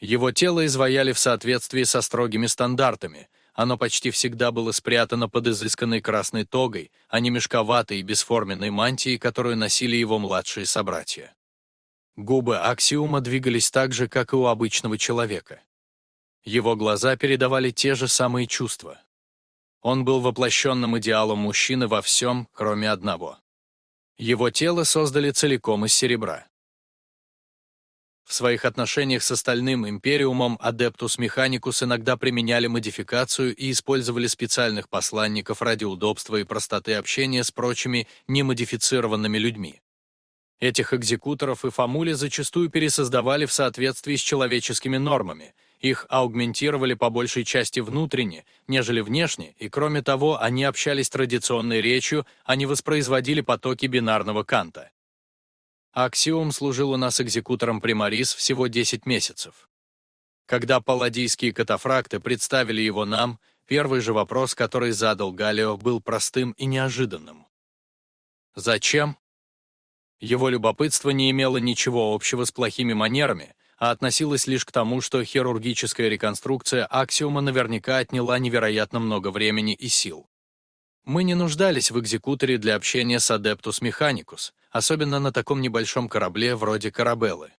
Его тело изваяли в соответствии со строгими стандартами, оно почти всегда было спрятано под изысканной красной тогой, а не мешковатой и бесформенной мантией, которую носили его младшие собратья. Губы Аксиума двигались так же, как и у обычного человека. Его глаза передавали те же самые чувства. Он был воплощенным идеалом мужчины во всем, кроме одного. Его тело создали целиком из серебра. В своих отношениях с остальным Империумом Адептус Механикус иногда применяли модификацию и использовали специальных посланников ради удобства и простоты общения с прочими немодифицированными людьми. Этих экзекуторов и фамули зачастую пересоздавали в соответствии с человеческими нормами, их аугментировали по большей части внутренне, нежели внешне, и кроме того, они общались традиционной речью, а не воспроизводили потоки бинарного канта. Аксиом служил у нас экзекутором примарис всего 10 месяцев. Когда палладийские катафракты представили его нам, первый же вопрос, который задал Галио, был простым и неожиданным. Зачем? Его любопытство не имело ничего общего с плохими манерами, а относилось лишь к тому, что хирургическая реконструкция аксиома наверняка отняла невероятно много времени и сил. Мы не нуждались в экзекуторе для общения с Adeptus Mechanicus, особенно на таком небольшом корабле вроде Карабеллы.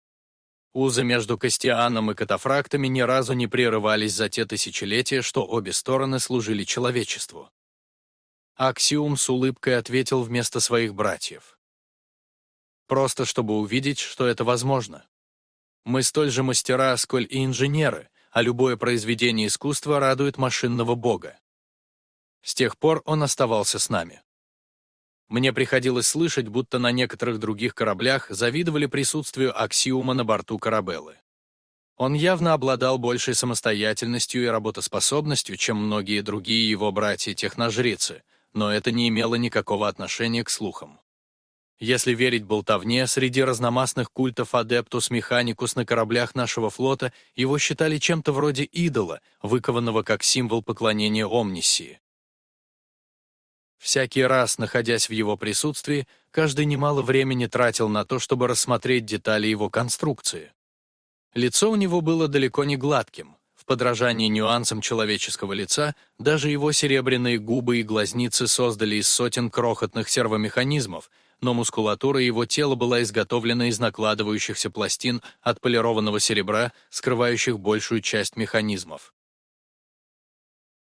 Узы между Кастианом и катафрактами ни разу не прерывались за те тысячелетия, что обе стороны служили человечеству. Аксиум с улыбкой ответил вместо своих братьев. Просто чтобы увидеть, что это возможно. Мы столь же мастера, сколь и инженеры, а любое произведение искусства радует машинного бога. С тех пор он оставался с нами. Мне приходилось слышать, будто на некоторых других кораблях завидовали присутствию Аксиума на борту корабеллы. Он явно обладал большей самостоятельностью и работоспособностью, чем многие другие его братья-техножрицы, но это не имело никакого отношения к слухам. Если верить болтовне, среди разномастных культов Адептус Механикус на кораблях нашего флота его считали чем-то вроде идола, выкованного как символ поклонения Омнисии. Всякий раз, находясь в его присутствии, каждый немало времени тратил на то, чтобы рассмотреть детали его конструкции. Лицо у него было далеко не гладким. В подражании нюансам человеческого лица даже его серебряные губы и глазницы создали из сотен крохотных сервомеханизмов, но мускулатура его тела была изготовлена из накладывающихся пластин отполированного серебра, скрывающих большую часть механизмов.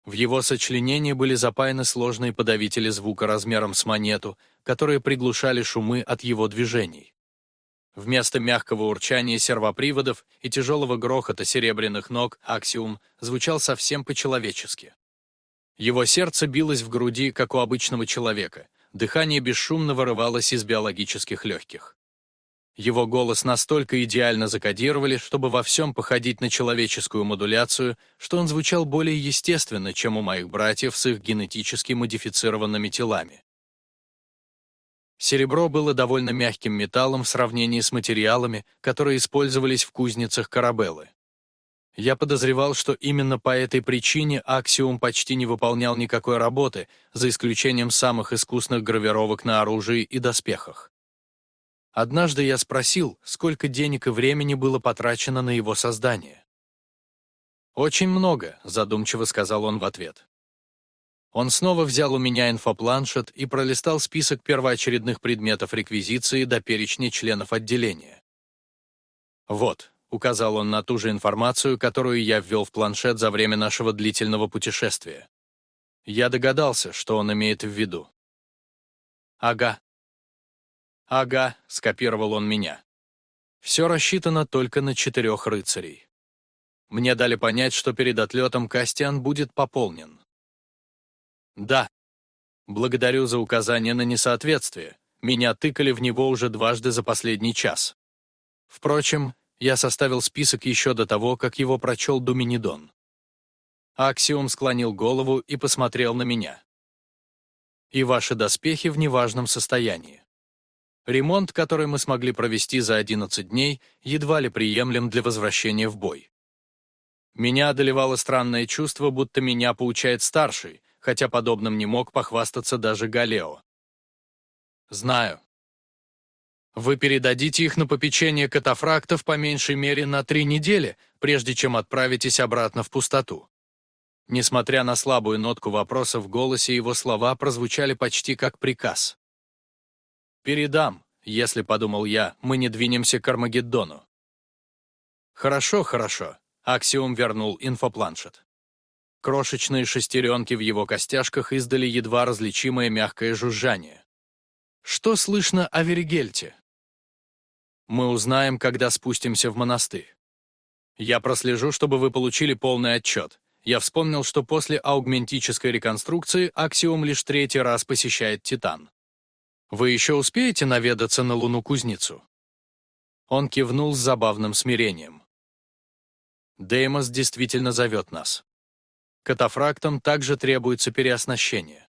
В его сочленении были запаяны сложные подавители звука размером с монету, которые приглушали шумы от его движений. Вместо мягкого урчания сервоприводов и тяжелого грохота серебряных ног аксиум звучал совсем по-человечески. Его сердце билось в груди, как у обычного человека, дыхание бесшумно вырывалось из биологических легких. Его голос настолько идеально закодировали, чтобы во всем походить на человеческую модуляцию, что он звучал более естественно, чем у моих братьев с их генетически модифицированными телами. Серебро было довольно мягким металлом в сравнении с материалами, которые использовались в кузницах Карабеллы. Я подозревал, что именно по этой причине Аксиум почти не выполнял никакой работы, за исключением самых искусных гравировок на оружии и доспехах. Однажды я спросил, сколько денег и времени было потрачено на его создание. «Очень много», — задумчиво сказал он в ответ. Он снова взял у меня инфопланшет и пролистал список первоочередных предметов реквизиции до перечня членов отделения. «Вот», — указал он на ту же информацию, которую я ввел в планшет за время нашего длительного путешествия. Я догадался, что он имеет в виду. «Ага». «Ага», — скопировал он меня. «Все рассчитано только на четырех рыцарей». Мне дали понять, что перед отлетом Кастиан будет пополнен. Да. Благодарю за указание на несоответствие. Меня тыкали в него уже дважды за последний час. Впрочем, я составил список еще до того, как его прочел Думинидон. Аксиум склонил голову и посмотрел на меня. И ваши доспехи в неважном состоянии. Ремонт, который мы смогли провести за 11 дней, едва ли приемлем для возвращения в бой. Меня одолевало странное чувство, будто меня получает старший, хотя подобным не мог похвастаться даже Галео. «Знаю. Вы передадите их на попечение катафрактов по меньшей мере на три недели, прежде чем отправитесь обратно в пустоту». Несмотря на слабую нотку вопроса в голосе, его слова прозвучали почти как приказ. «Передам, если, — подумал я, — мы не двинемся к Армагеддону». «Хорошо, хорошо», — Аксиум вернул инфопланшет. Крошечные шестеренки в его костяшках издали едва различимое мягкое жужжание. Что слышно о Веригельте? Мы узнаем, когда спустимся в монастырь. Я прослежу, чтобы вы получили полный отчет. Я вспомнил, что после аугментической реконструкции Аксиум лишь третий раз посещает Титан. Вы еще успеете наведаться на Луну-кузницу? Он кивнул с забавным смирением. Деймос действительно зовет нас. Катафрактам также требуется переоснащение.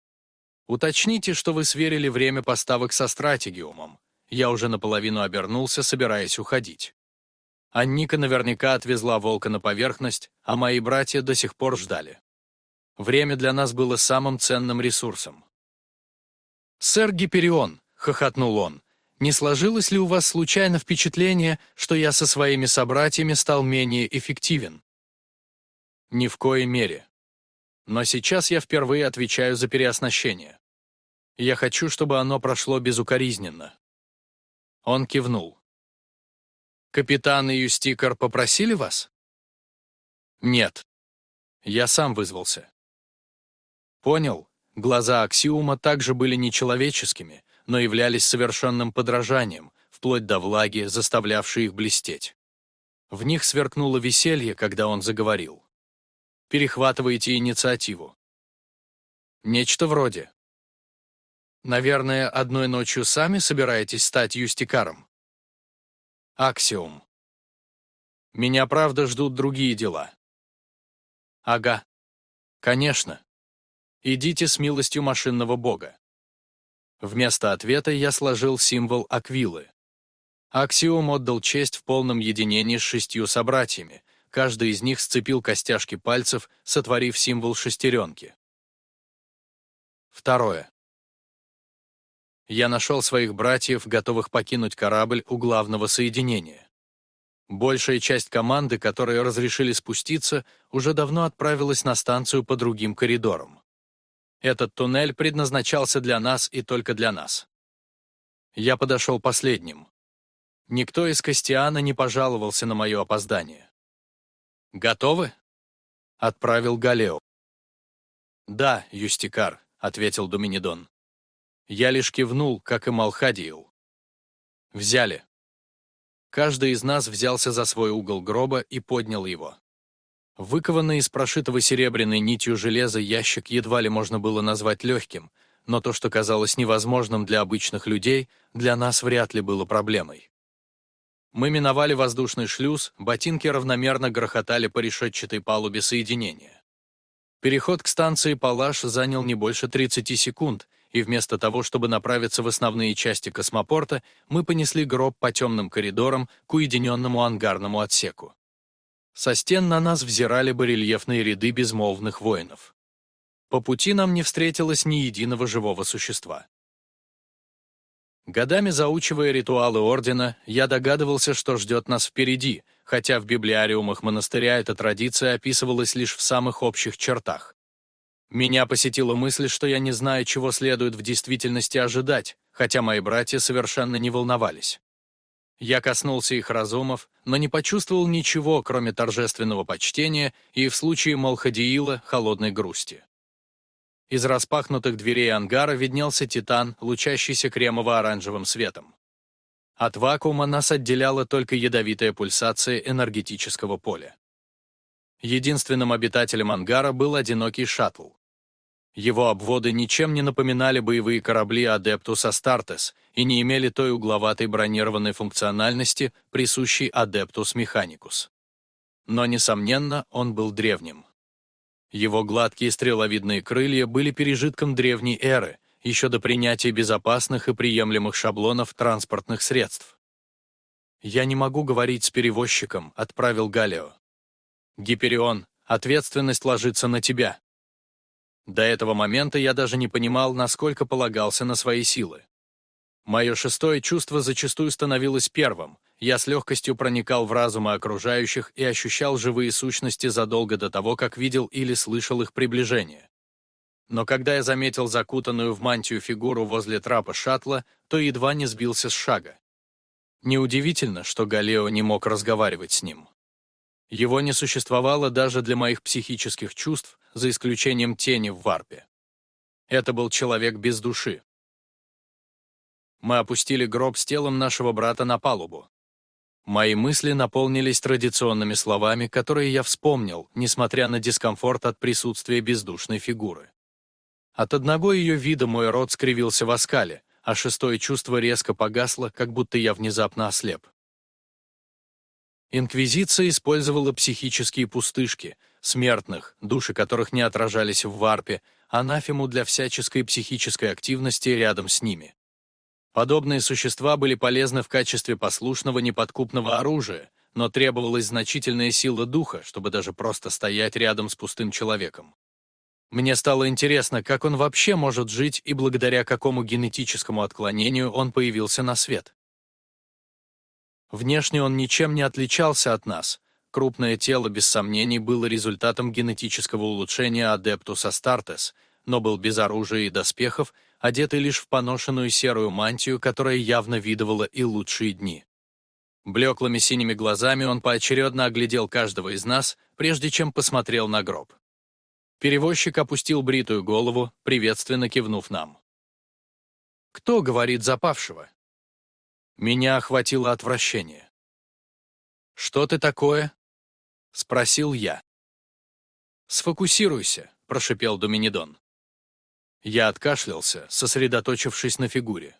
Уточните, что вы сверили время поставок со стратегиумом. Я уже наполовину обернулся, собираясь уходить. Анника наверняка отвезла волка на поверхность, а мои братья до сих пор ждали. Время для нас было самым ценным ресурсом. «Сэр Гиперион», — хохотнул он, — «не сложилось ли у вас случайно впечатление, что я со своими собратьями стал менее эффективен?» «Ни в коей мере. Но сейчас я впервые отвечаю за переоснащение. Я хочу, чтобы оно прошло безукоризненно. Он кивнул. «Капитан и Юстикар попросили вас?» «Нет. Я сам вызвался». «Понял. Глаза Аксиума также были нечеловеческими, но являлись совершенным подражанием, вплоть до влаги, заставлявшей их блестеть. В них сверкнуло веселье, когда он заговорил перехватываете инициативу. Нечто вроде. Наверное, одной ночью сами собираетесь стать юстикаром? Аксиум. Меня, правда, ждут другие дела. Ага. Конечно. Идите с милостью машинного бога. Вместо ответа я сложил символ Аквилы. Аксиум отдал честь в полном единении с шестью собратьями, Каждый из них сцепил костяшки пальцев, сотворив символ шестеренки. Второе. Я нашел своих братьев, готовых покинуть корабль у главного соединения. Большая часть команды, которые разрешили спуститься, уже давно отправилась на станцию по другим коридорам. Этот туннель предназначался для нас и только для нас. Я подошел последним. Никто из Костиана не пожаловался на мое опоздание. «Готовы?» — отправил Галео. «Да, Юстикар», — ответил Доминидон. Я лишь кивнул, как и Малхадиил. «Взяли». Каждый из нас взялся за свой угол гроба и поднял его. Выкованный из прошитого серебряной нитью железа ящик едва ли можно было назвать легким, но то, что казалось невозможным для обычных людей, для нас вряд ли было проблемой. Мы миновали воздушный шлюз, ботинки равномерно грохотали по решетчатой палубе соединения. Переход к станции Палаш занял не больше 30 секунд, и вместо того, чтобы направиться в основные части космопорта, мы понесли гроб по темным коридорам к уединенному ангарному отсеку. Со стен на нас взирали барельефные ряды безмолвных воинов. По пути нам не встретилось ни единого живого существа. Годами заучивая ритуалы Ордена, я догадывался, что ждет нас впереди, хотя в библиариумах монастыря эта традиция описывалась лишь в самых общих чертах. Меня посетила мысль, что я не знаю, чего следует в действительности ожидать, хотя мои братья совершенно не волновались. Я коснулся их разумов, но не почувствовал ничего, кроме торжественного почтения и, в случае Малхадиила, холодной грусти. Из распахнутых дверей ангара виднелся титан, лучащийся кремово-оранжевым светом. От вакуума нас отделяла только ядовитая пульсация энергетического поля. Единственным обитателем ангара был одинокий шаттл. Его обводы ничем не напоминали боевые корабли Адептус Астартес и не имели той угловатой бронированной функциональности, присущей Адептус Механикус. Но, несомненно, он был древним. Его гладкие стреловидные крылья были пережитком древней эры, еще до принятия безопасных и приемлемых шаблонов транспортных средств. «Я не могу говорить с перевозчиком», — отправил Галио. «Гиперион, ответственность ложится на тебя». До этого момента я даже не понимал, насколько полагался на свои силы. Мое шестое чувство зачастую становилось первым, я с легкостью проникал в разумы окружающих и ощущал живые сущности задолго до того, как видел или слышал их приближение. Но когда я заметил закутанную в мантию фигуру возле трапа шаттла, то едва не сбился с шага. Неудивительно, что Галео не мог разговаривать с ним. Его не существовало даже для моих психических чувств, за исключением тени в варпе. Это был человек без души. Мы опустили гроб с телом нашего брата на палубу. Мои мысли наполнились традиционными словами, которые я вспомнил, несмотря на дискомфорт от присутствия бездушной фигуры. От одного ее вида мой рот скривился в оскале, а шестое чувство резко погасло, как будто я внезапно ослеп. Инквизиция использовала психические пустышки, смертных, души которых не отражались в варпе, анафему для всяческой психической активности рядом с ними. Подобные существа были полезны в качестве послушного неподкупного оружия, но требовалась значительная сила духа, чтобы даже просто стоять рядом с пустым человеком. Мне стало интересно, как он вообще может жить и благодаря какому генетическому отклонению он появился на свет. Внешне он ничем не отличался от нас. Крупное тело, без сомнений, было результатом генетического улучшения Adeptus Astartes, но был без оружия и доспехов, одетый лишь в поношенную серую мантию, которая явно видывала и лучшие дни. Блеклыми синими глазами он поочередно оглядел каждого из нас, прежде чем посмотрел на гроб. Перевозчик опустил бритую голову, приветственно кивнув нам. «Кто говорит запавшего?» Меня охватило отвращение. «Что ты такое?» — спросил я. «Сфокусируйся», — прошипел Доминидон. Я откашлялся, сосредоточившись на фигуре.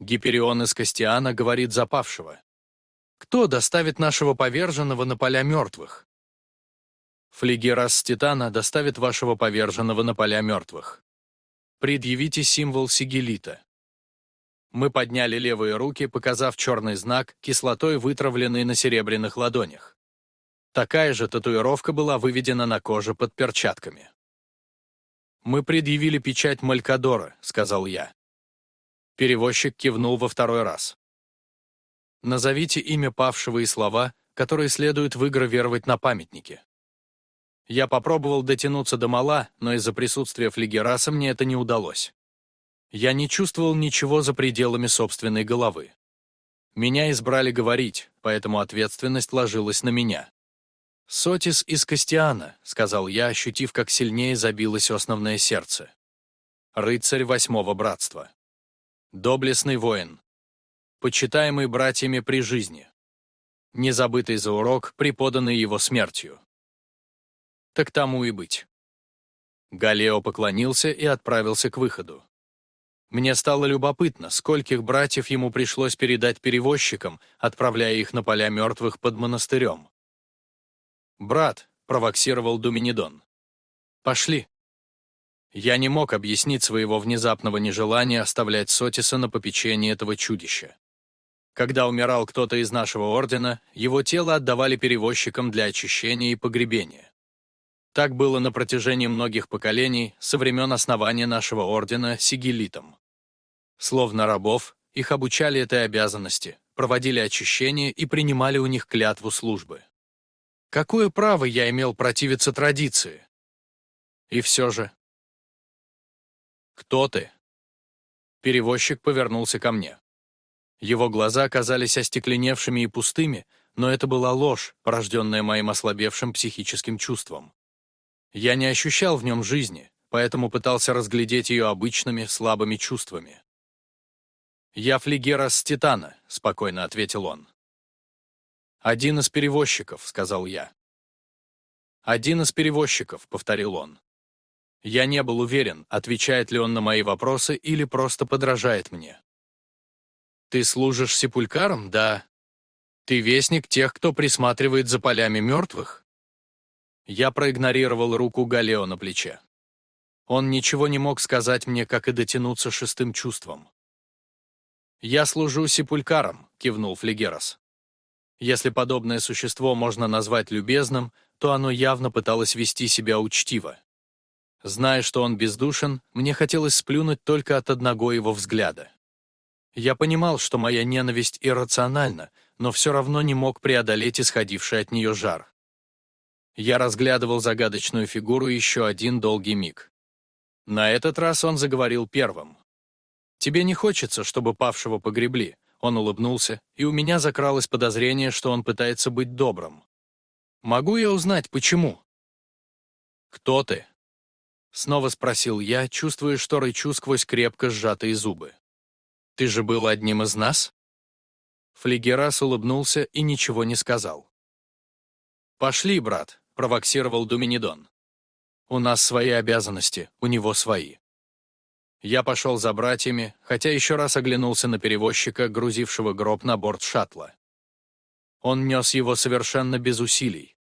Гиперион из Костиана говорит запавшего. Кто доставит нашего поверженного на поля мертвых? Флигерас Титана доставит вашего поверженного на поля мертвых. Предъявите символ сигелита. Мы подняли левые руки, показав черный знак, кислотой вытравленный на серебряных ладонях. Такая же татуировка была выведена на коже под перчатками. «Мы предъявили печать Малькадора», — сказал я. Перевозчик кивнул во второй раз. «Назовите имя павшего и слова, которые следует выгравировать на памятнике». Я попробовал дотянуться до мала, но из-за присутствия флигераса мне это не удалось. Я не чувствовал ничего за пределами собственной головы. Меня избрали говорить, поэтому ответственность ложилась на меня. «Сотис из Костиана», — сказал я, ощутив, как сильнее забилось основное сердце. «Рыцарь восьмого братства. Доблестный воин. Почитаемый братьями при жизни. Незабытый за урок, преподанный его смертью. Так тому и быть». Галео поклонился и отправился к выходу. Мне стало любопытно, скольких братьев ему пришлось передать перевозчикам, отправляя их на поля мертвых под монастырем. «Брат», — провоксировал Думинидон. «Пошли». Я не мог объяснить своего внезапного нежелания оставлять Сотиса на попечении этого чудища. Когда умирал кто-то из нашего ордена, его тело отдавали перевозчикам для очищения и погребения. Так было на протяжении многих поколений со времен основания нашего ордена сигилитом. Словно рабов, их обучали этой обязанности, проводили очищение и принимали у них клятву службы. Какое право я имел противиться традиции? И все же... «Кто ты?» Перевозчик повернулся ко мне. Его глаза казались остекленевшими и пустыми, но это была ложь, порожденная моим ослабевшим психическим чувством. Я не ощущал в нем жизни, поэтому пытался разглядеть ее обычными, слабыми чувствами. «Я флигерас с Титана», — спокойно ответил он. «Один из перевозчиков», — сказал я. «Один из перевозчиков», — повторил он. Я не был уверен, отвечает ли он на мои вопросы или просто подражает мне. Ты служишь сепулькаром, да? Ты вестник тех, кто присматривает за полями мертвых? Я проигнорировал руку Галео на плече. Он ничего не мог сказать мне, как и дотянуться шестым чувством. «Я служу сепулькаром», — кивнул Флегерос. Если подобное существо можно назвать любезным, то оно явно пыталось вести себя учтиво. Зная, что он бездушен, мне хотелось сплюнуть только от одного его взгляда. Я понимал, что моя ненависть иррациональна, но все равно не мог преодолеть исходивший от нее жар. Я разглядывал загадочную фигуру еще один долгий миг. На этот раз он заговорил первым. «Тебе не хочется, чтобы павшего погребли?» Он улыбнулся, и у меня закралось подозрение, что он пытается быть добрым. «Могу я узнать, почему?» «Кто ты?» Снова спросил я, чувствуя, что рычу сквозь крепко сжатые зубы. Ты же был одним из нас?» Флигерас улыбнулся и ничего не сказал. «Пошли, брат», — провоксировал Думинидон. «У нас свои обязанности, у него свои». Я пошел за братьями, хотя еще раз оглянулся на перевозчика, грузившего гроб на борт шаттла. Он нес его совершенно без усилий.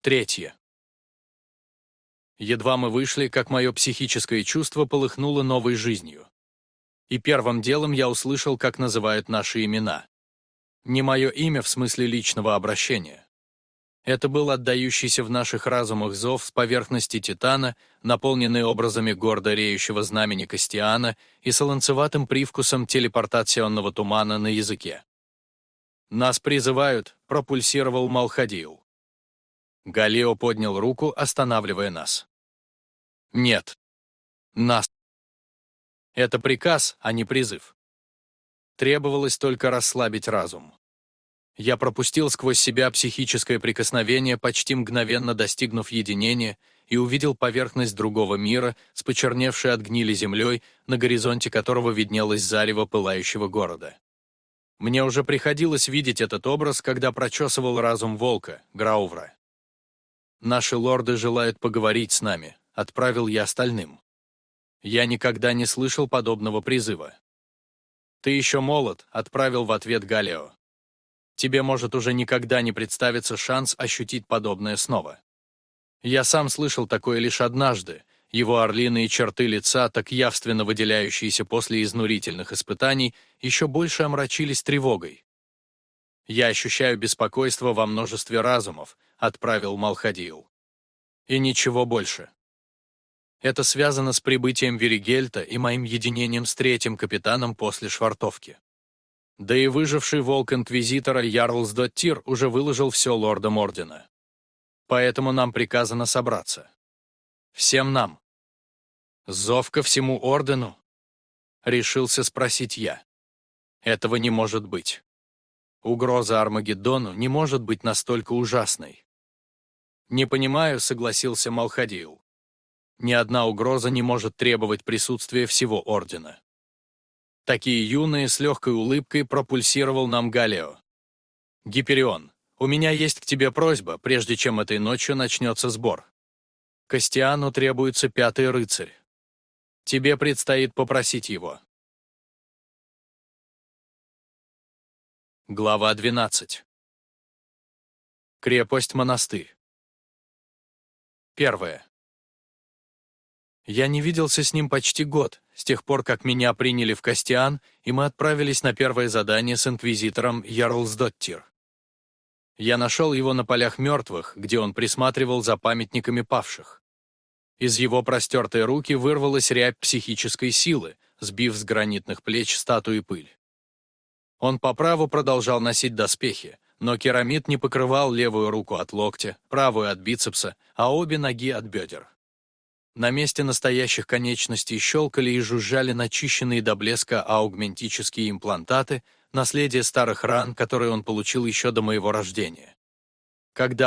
Третье. Едва мы вышли, как мое психическое чувство полыхнуло новой жизнью и первым делом я услышал, как называют наши имена. Не мое имя в смысле личного обращения. Это был отдающийся в наших разумах зов с поверхности Титана, наполненный образами гордо реющего знамени Костиана и солонцеватым привкусом телепортационного тумана на языке. «Нас призывают», — пропульсировал Малхадиил. Галио поднял руку, останавливая нас. «Нет. Нас это приказ, а не призыв. Требовалось только расслабить разум. Я пропустил сквозь себя психическое прикосновение, почти мгновенно достигнув единения, и увидел поверхность другого мира, с почерневшей от гнили землей, на горизонте которого виднелось зарево пылающего города. Мне уже приходилось видеть этот образ, когда прочесывал разум волка, Граувра. «Наши лорды желают поговорить с нами», — отправил я остальным. Я никогда не слышал подобного призыва. «Ты еще молод», — отправил в ответ Галео. «Тебе может уже никогда не представиться шанс ощутить подобное снова». Я сам слышал такое лишь однажды, его орлиные черты лица, так явственно выделяющиеся после изнурительных испытаний, еще больше омрачились тревогой. «Я ощущаю беспокойство во множестве разумов», — отправил Малхадиил. «И ничего больше». Это связано с прибытием Веригельта и моим единением с третьим капитаном после швартовки. Да и выживший волк Инквизитора Ярлс Доттир уже выложил все лордам Ордена. Поэтому нам приказано собраться. Всем нам. Зов ко всему Ордену? Решился спросить я. Этого не может быть. Угроза Армагеддону не может быть настолько ужасной. «Не понимаю», — согласился Малхадиил ни одна угроза не может требовать присутствия всего Ордена. Такие юные с легкой улыбкой пропульсировал нам Галео. «Гиперион, у меня есть к тебе просьба, прежде чем этой ночью начнется сбор. Костиану требуется пятый рыцарь. Тебе предстоит попросить его». Глава 12. Крепость-монастырь. Первое. Я не виделся с ним почти год, с тех пор, как меня приняли в Костиан, и мы отправились на первое задание с инквизитором Ярлсдоттир. Я нашел его на полях мертвых, где он присматривал за памятниками павших. Из его простертой руки вырвалась рябь психической силы, сбив с гранитных плеч статуи пыль. Он по праву продолжал носить доспехи, но керамид не покрывал левую руку от локтя, правую от бицепса, а обе ноги от бедер. На месте настоящих конечностей щелкали и жужжали начищенные до блеска аугментические имплантаты, наследие старых ран, которые он получил еще до моего рождения. Когда